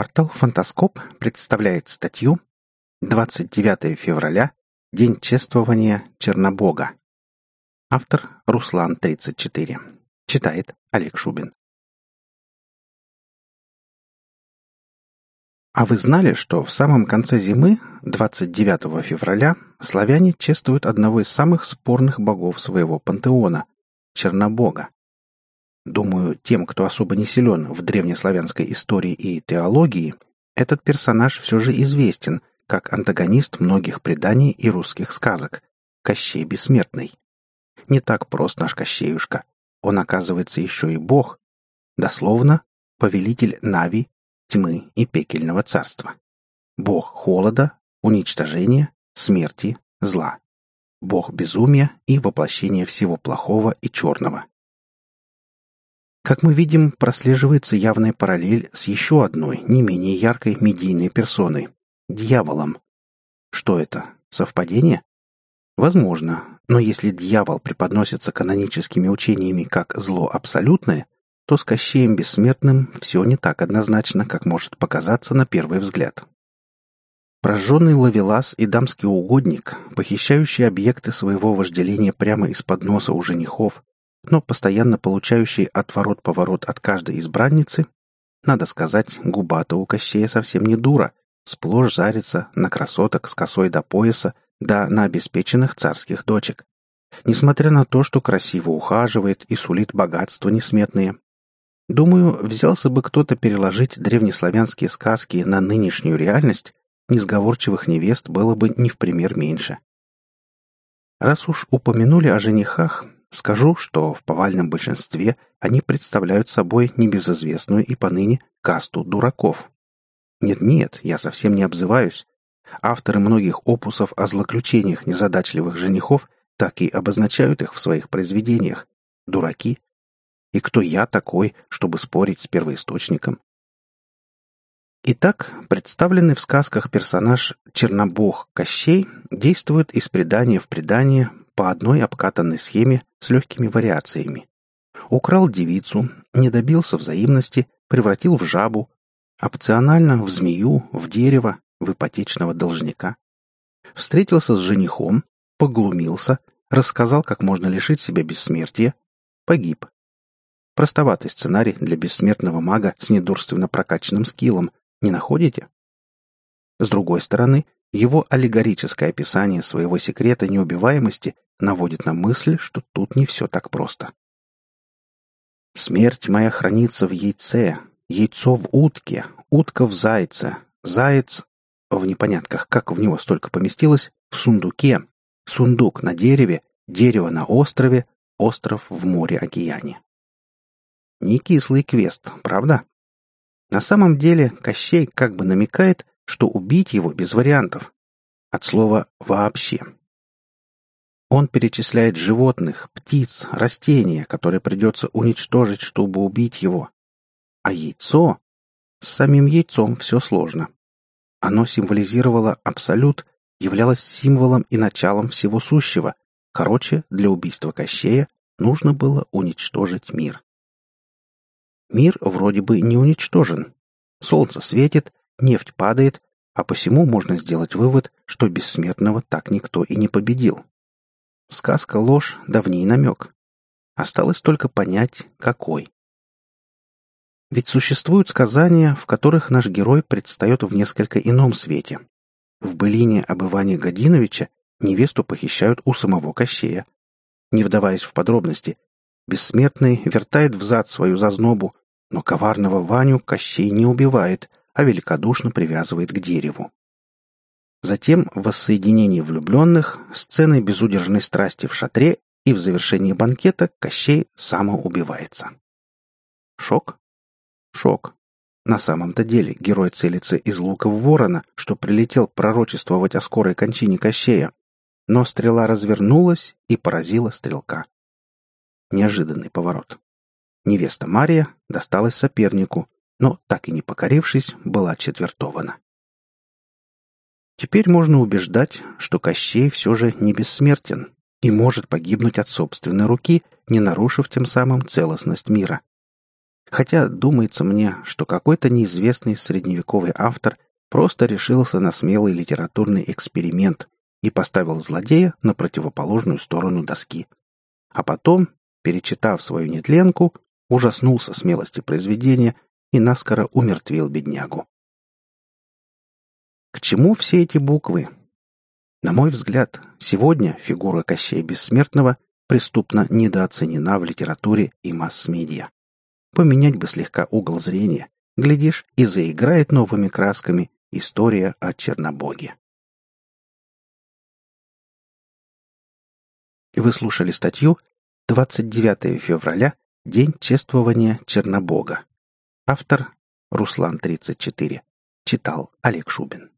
Портал «Фантаскоп» представляет статью «29 февраля. День чествования Чернобога». Автор Руслан 34. Читает Олег Шубин. А вы знали, что в самом конце зимы, 29 февраля, славяне чествуют одного из самых спорных богов своего пантеона – Чернобога? Думаю, тем, кто особо не силен в древнеславянской истории и теологии, этот персонаж все же известен как антагонист многих преданий и русских сказок – Кощей Бессмертный. Не так прост наш Кощеюшка. Он, оказывается, еще и бог. Дословно, повелитель Нави, тьмы и пекельного царства. Бог холода, уничтожения, смерти, зла. Бог безумия и воплощения всего плохого и черного. Как мы видим, прослеживается явная параллель с еще одной, не менее яркой медийной персоной – дьяволом. Что это? Совпадение? Возможно, но если дьявол преподносится каноническими учениями как зло абсолютное, то с Кощеем Бессмертным все не так однозначно, как может показаться на первый взгляд. Прожженный ловелас и дамский угодник, похищающий объекты своего вожделения прямо из-под носа у женихов, но постоянно получающий отворот-поворот от каждой избранницы, надо сказать, губа-то у Кощея совсем не дура, сплошь зарится на красоток с косой до пояса, да на обеспеченных царских дочек. Несмотря на то, что красиво ухаживает и сулит богатства несметные. Думаю, взялся бы кто-то переложить древнеславянские сказки на нынешнюю реальность, несговорчивых невест было бы не в пример меньше. Раз уж упомянули о женихах, Скажу, что в повальном большинстве они представляют собой небезызвестную и поныне касту дураков. Нет-нет, я совсем не обзываюсь. Авторы многих опусов о злоключениях незадачливых женихов так и обозначают их в своих произведениях. Дураки. И кто я такой, чтобы спорить с первоисточником? Итак, представленный в сказках персонаж Чернобог Кощей действует из предания в предание по одной обкатанной схеме с легкими вариациями. Украл девицу, не добился взаимности, превратил в жабу, опционально в змею, в дерево, в ипотечного должника. Встретился с женихом, поглумился, рассказал, как можно лишить себя бессмертия, погиб. Простоватый сценарий для бессмертного мага с недурственно прокачанным скиллом, не находите? С другой стороны, его аллегорическое описание своего секрета неубиваемости наводит на мысль, что тут не все так просто. «Смерть моя хранится в яйце, яйцо в утке, утка в зайце, заяц...» В непонятках, как в него столько поместилось, в сундуке, сундук на дереве, дерево на острове, остров в море-океане. Не кислый квест, правда? На самом деле Кощей как бы намекает, что убить его без вариантов. От слова «вообще». Он перечисляет животных, птиц, растения, которые придется уничтожить, чтобы убить его. А яйцо? С самим яйцом все сложно. Оно символизировало абсолют, являлось символом и началом всего сущего. Короче, для убийства Кощея нужно было уничтожить мир. Мир вроде бы не уничтожен. Солнце светит, Нефть падает, а посему можно сделать вывод, что бессмертного так никто и не победил. Сказка ложь, давний намек. Осталось только понять, какой. Ведь существуют сказания, в которых наш герой предстает в несколько ином свете. В былине об Иване Годиновиче невесту похищают у самого Кощея. Не вдаваясь в подробности, бессмертный вертает взад свою зазнобу, но коварного Ваню Кощей не убивает, а великодушно привязывает к дереву. Затем воссоединение влюбленных, сцены безудержной страсти в шатре и в завершении банкета Кощей самоубивается. Шок? Шок. На самом-то деле герой целится из лука в ворона, что прилетел пророчествовать о скорой кончине Кощея, но стрела развернулась и поразила стрелка. Неожиданный поворот. Невеста Мария досталась сопернику, но, так и не покорившись, была четвертована. Теперь можно убеждать, что Кощей все же не бессмертен и может погибнуть от собственной руки, не нарушив тем самым целостность мира. Хотя думается мне, что какой-то неизвестный средневековый автор просто решился на смелый литературный эксперимент и поставил злодея на противоположную сторону доски. А потом, перечитав свою нетленку, ужаснулся смелости произведения и наскоро умертвил беднягу. К чему все эти буквы? На мой взгляд, сегодня фигура Кощея Бессмертного преступно недооценена в литературе и масс-медиа. Поменять бы слегка угол зрения. Глядишь, и заиграет новыми красками история о Чернобоге. Вы слушали статью «29 февраля. День чествования Чернобога». Автор Руслан 34. Читал Олег Шубин.